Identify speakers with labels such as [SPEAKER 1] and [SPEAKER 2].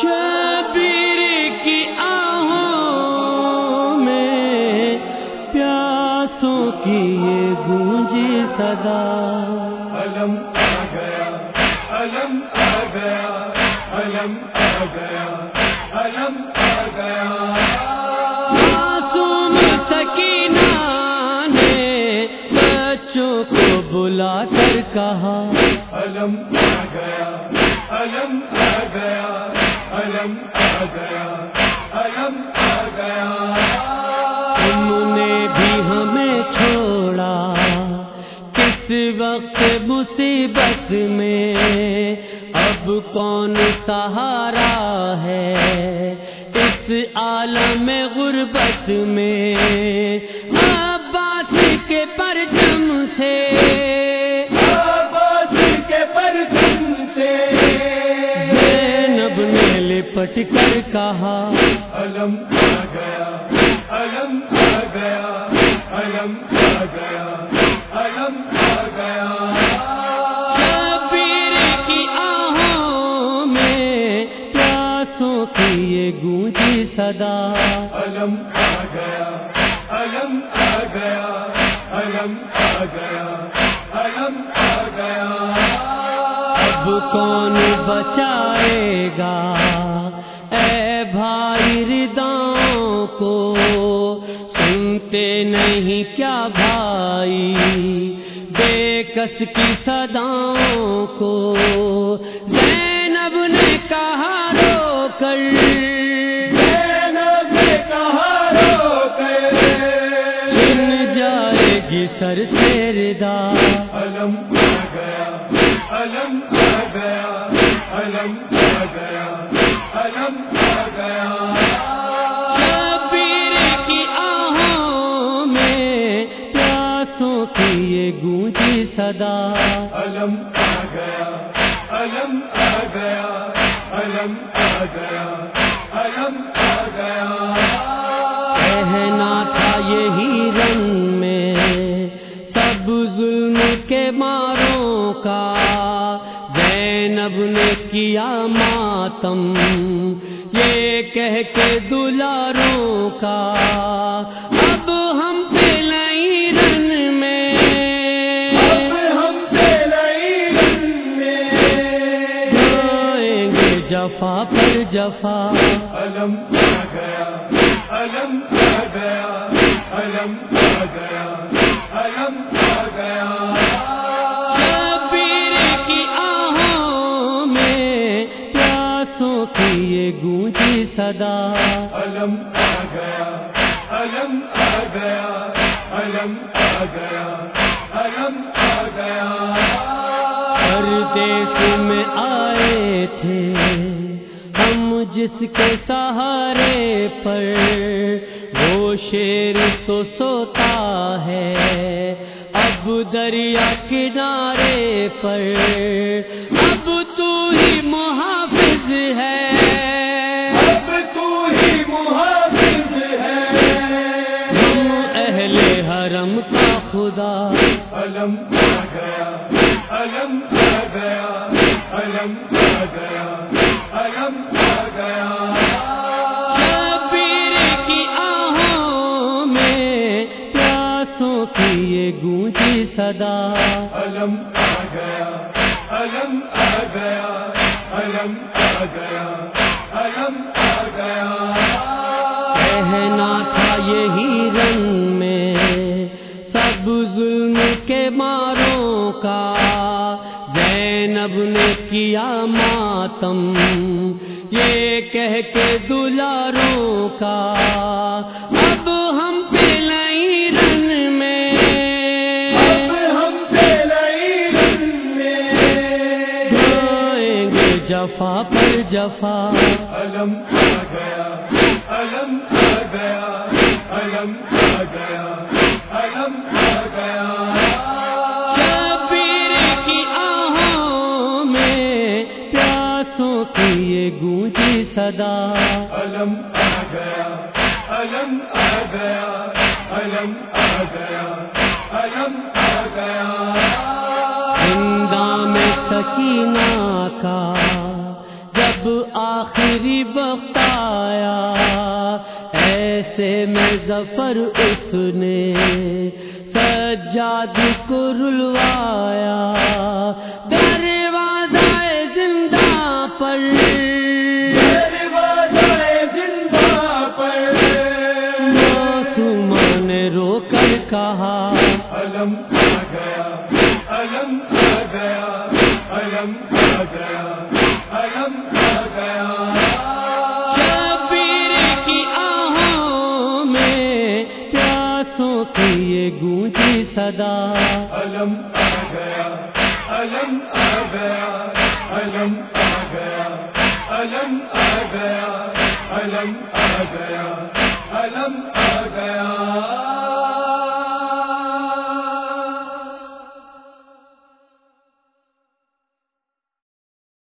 [SPEAKER 1] شبیر کی آہوں میں پیاسوں کی یہ گونجی صدا۔
[SPEAKER 2] علم آ گیا علم آ گیا علم آ گیا۔
[SPEAKER 1] بلا کر کہا
[SPEAKER 2] علم آ گیا علم آ گیا علم آ گیا علم آ گیا۔
[SPEAKER 1] تم نے بھی ہمیں چھوڑا کس وقت مصیبت میں؟ اب کون سہارا ہے اس عالم غربت میں؟ لپٹ کر کہا۔
[SPEAKER 2] علم آ گیا علم آ گیا علم آ گیا علم آ گیا۔
[SPEAKER 1] شبیر کی آہوں میں پیاسوں کی یہ گونجی صدا۔
[SPEAKER 2] علم آ گیا علم آ گیا علم آ گیا علم آ گیا۔
[SPEAKER 1] اب کون بچائے گا؟ کو سنتے نہیں کیا بھائی؟ بے کس کی صداؤں کو زینب نے کہا رو کر۔
[SPEAKER 2] زینب نے کہا رو کر۔
[SPEAKER 1] جائے گی سر سے ردا
[SPEAKER 2] علم آ گیا علم آ گیا علم آ گیا علم آ گیا۔
[SPEAKER 1] گونجی صدا۔
[SPEAKER 2] علم آ گیا علم آ گیا علم آ گیا علم آ گیا۔
[SPEAKER 1] کہنا تھا یہی رنگ میں سب ظلم کے ماروں کا۔ زینب نے کیا ماتم یہ کہہ کے دلاروں کا۔ جفا پر جفا۔
[SPEAKER 2] علم آ گیا علم آ گیا علم آ گیا علم آ گیا۔
[SPEAKER 1] شبیر کی آہوں میں پیاسوں کی یہ گونجی صدا۔
[SPEAKER 2] علم آ گیا علم آ گیا علم آ گیا علم آ گیا۔
[SPEAKER 1] ہر دیش میں آئے تھے۔ جس کے سہارے پر وہ شیر تو سوتا ہے۔ اب دریا کنارے پر اب تو ہی محافظ ہے۔
[SPEAKER 2] اب تو ہی محافظ ہے۔
[SPEAKER 1] ہم اہل حرم کا خدا۔
[SPEAKER 2] علم گیا علم گیا علم گیا۔ علم آ گیا۔
[SPEAKER 1] یہ گونجی صدا۔
[SPEAKER 2] علم آ گیا علم آ گیا علم آ گیا علم آ گیا۔
[SPEAKER 1] کہنا تھا یہی رنگ میں سب ظلم کے ماروں کا۔ زینب نے کیا ماتم؟ یہ کہہ کے دلاروں کا اب ہم پہ لئی رن میں۔
[SPEAKER 2] اب ہم تیلائی میں۔
[SPEAKER 1] جائیں گے جفا پر جفا۔
[SPEAKER 2] علم آ گیا علم آ گیا علم آ گیا علم
[SPEAKER 1] صدا
[SPEAKER 2] علم آ گیا علم آ گیا علم آ گیا علم آ گیا۔
[SPEAKER 1] امام سکینہ کا جب آخری وقت آیا ایسے میں ظفر اس نے سجاد کو رلوایا۔
[SPEAKER 2] گیا علم آ گیا علم آ گیا علم آ گیا
[SPEAKER 1] شبیر کی آہوں میں پیاسوں کی یہ گونجی صدا
[SPEAKER 2] علم آ گیا علم آ گیا علم آ گیا علم آ گیا علم آ گیا علم آ گیا